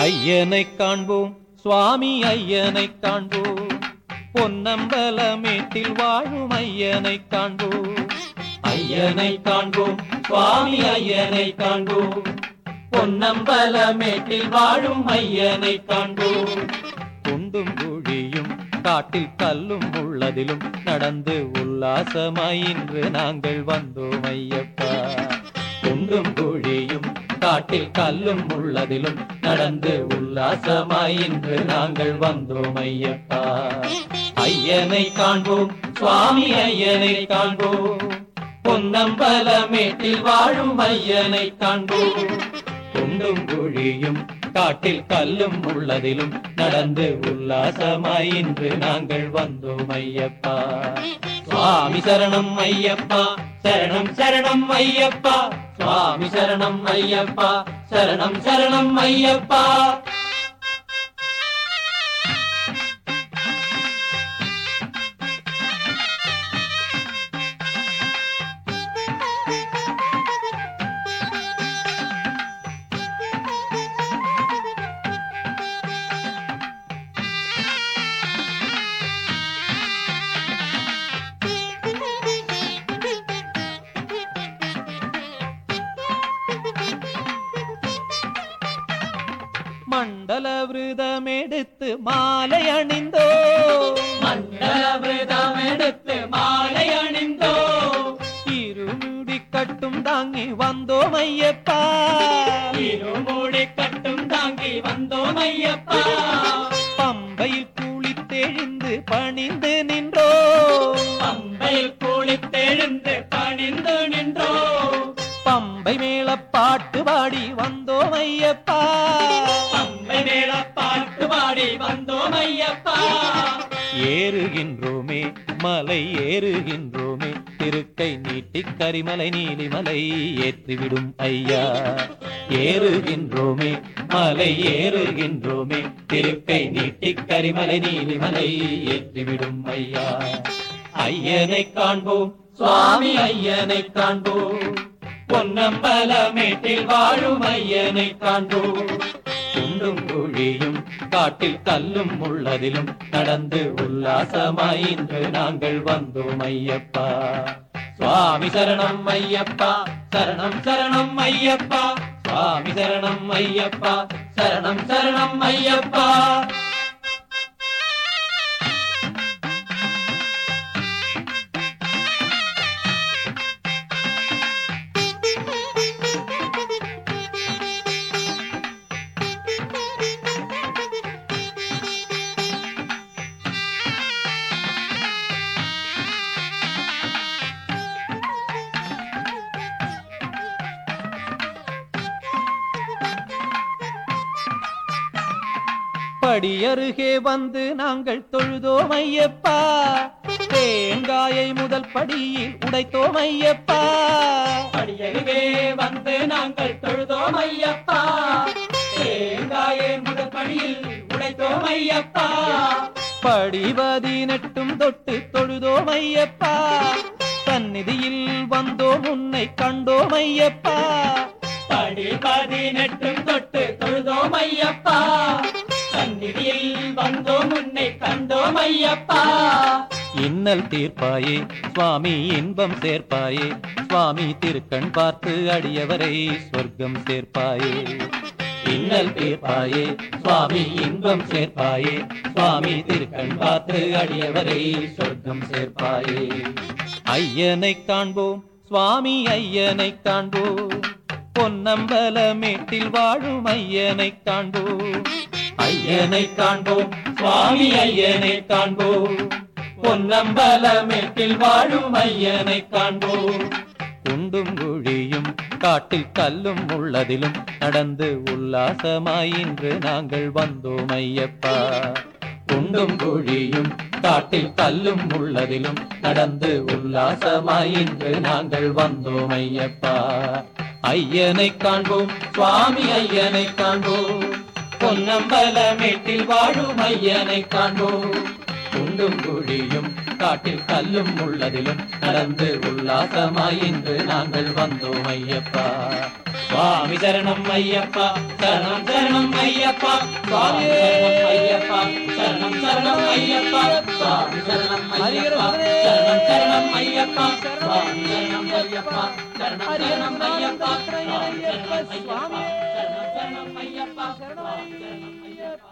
ஐயனை காண்போம். சுவாமி ஐயனை காண்போம். பொன்னம்பலமேட்டில் வாழும் ஐயனை காண்போம். ஐயனை காண்போம். சுவாமி ஐயனை காண்போம். பொன்னம்பலமேட்டில் வாழும் ஐயனை காண்போம். குண்டும் குழியும் காட்டில் கல்லும் உள்ளதிலும் நடந்து உல்லாசமாயின்று நாங்கள் வந்தோம் ஐயப்பா. குண்டும் குழியும் காட்டில் கல்லும் உள்ளதிலும் நடந்து உல்லாசமாய் இன்று நாங்கள் வந்தோம் ஐயப்பா. ஐயனை காண்போம் சுவாமி ஐயனை காண்போம். பொன்னம்பலமேட்டில் வாழும் ஐயனை காண்போம். குண்டும் குழியும் காட்டில் கல்லும் உள்ளதிலும் நடந்து உல்லாசமாய் இன்று நாங்கள் வந்தோம் ஐயப்பா. சுவாமி சரணம் ஐயப்பா சரணம் சரணம் ஐயப்பா. சுவாமி சரணம் ஐயப்பா சரணம் சரணம் ஐயப்பா. மண்டல விரதமெடுத்து மாலை அணிந்தோ. மண்டல விரதமெடுத்து மாலை அணிந்தோ. இருமுடி கட்டும் தாங்கி வந்தோம் ஐயப்பா இருமுடி கட்டும் தாங்கி வந்தோம் ஐயப்பா பம்பையில் குளித்தெழுந்து பணிந்து நின்றோ. பம்பையில் குளித்தெழுந்து பணிந்து நின்றோ ஏறுகின்றோமே மலை ஏறுகின்றோமே திருக்கை நீட்டி கரிமலை நீலிமலை ஏற்றிவிடும் ஐயா. ஏறுகின்றோமே மலை ஏறுகின்றோமே திருக்கை நீட்டி கரிமலை நீலிமலை ஏற்றிவிடும் ஐயா. ஐயனை காண்போம் சுவாமி ஐயனை காண்போம். பொன்னம்பலமேட்டில் வாழும் ஐயனை காண்போம். குண்டும் குழியும் காட்டில் கல்லும் உள்ளதிலும் நடந்து உல்லாசமாய் இன்று நாங்கள் வந்தோம் ஐயப்பா. சுவாமி சரணம் ஐயப்பா சரணம் சரணம் ஐயப்பா. சுவாமி சரணம் ஐயப்பா சரணம் சரணம் ஐயப்பா. படி அருகே வந்து நாங்கள் தொழுதோம் ஐயப்பா. தேங்காயை முதல் படியில் உடைத்தோம் ஐயப்பா. படி அருகே வந்து நாங்கள் தொழுதோம் ஐயப்பா. தேங்காயை முதல் படியில் உடைத்தோம் ஐயப்பா. படிவதி படிவதினெட்டும் தொட்டு தொழுதோம் ஐயப்பா. சந்நிதியில் வந்தோம் உன்னை கண்டோம் ஐயப்பா. படி பதினெட்டும் தொட்டு தொழுதோம் ஐயப்பா. சந்நிதியில் வந்தோம் உன்னை கண்டோம் ஐயப்பா. இன்னல் தீர்ப்பாயே சுவாமி இன்பம் சேர்ப்பாயே. சுவாமி திருக்கண் பார்த்து அடியவரை சொர்க்கம் சேர்ப்பாயே. இன்னல் தீர்ப்பாயே சுவாமி இன்பம் சேர்ப்பாயே. சுவாமி திருக்கண் பார்த்து அடியவரை சொர்க்கம் சேர்ப்பாயே. ஐயனை காண்போம் சுவாமி ஐயனை காண்போம். பொன்னம்பலமேட்டில் வாழும் ஐயனை காண்போம். ஐயனை காண்போம் சுவாமி ஐயனை காண்போம். பொன்னம்பலமேட்டில் வாழும் ஐயனை காண்போம். குண்டும் குழியும் காட்டில் கல்லும் உள்ளதிலும் நடந்து உல்லாசமாய் இன்று நாங்கள் வந்தோம் ஐயப்பா. குண்டும் குழியும் காட்டில் கல்லும் உள்ளதிலும் நடந்து உல்லாசமாய் இன்று நாங்கள் வந்தோம் ஐயப்பா. ஐயனை காண்போம் சுவாமி ஐயனை காண்போம். பொன்னம்பலமேட்டில் வாழும் ஐயனை காண்போம். குண்டும் குழியும் காட்டில் கல்லும் உள்ளதிலும் நடந்து உல்லாசமாய் இன்று நாங்கள் வந்தோம் ஐயப்பா. சுவாமி சரணம் ஐயப்பா சரணம் சரணம் ஐயப்பா. சுவாமி சரணம் ஐயப்பா சரணம் சரணம் ஐயப்பா. சுவாமி சரணம் ஐயப்பா சரணம் சரணம் ஐயப்பா. சுவாமி சரணம் ஐயப்பா சரணம் சரணம் ஐயப்பா. சுவாமி சரணம் ஐயப்பா. சரணம் சரணம் ஐயப்பா சுவாமி சரணம் ஐயப்பா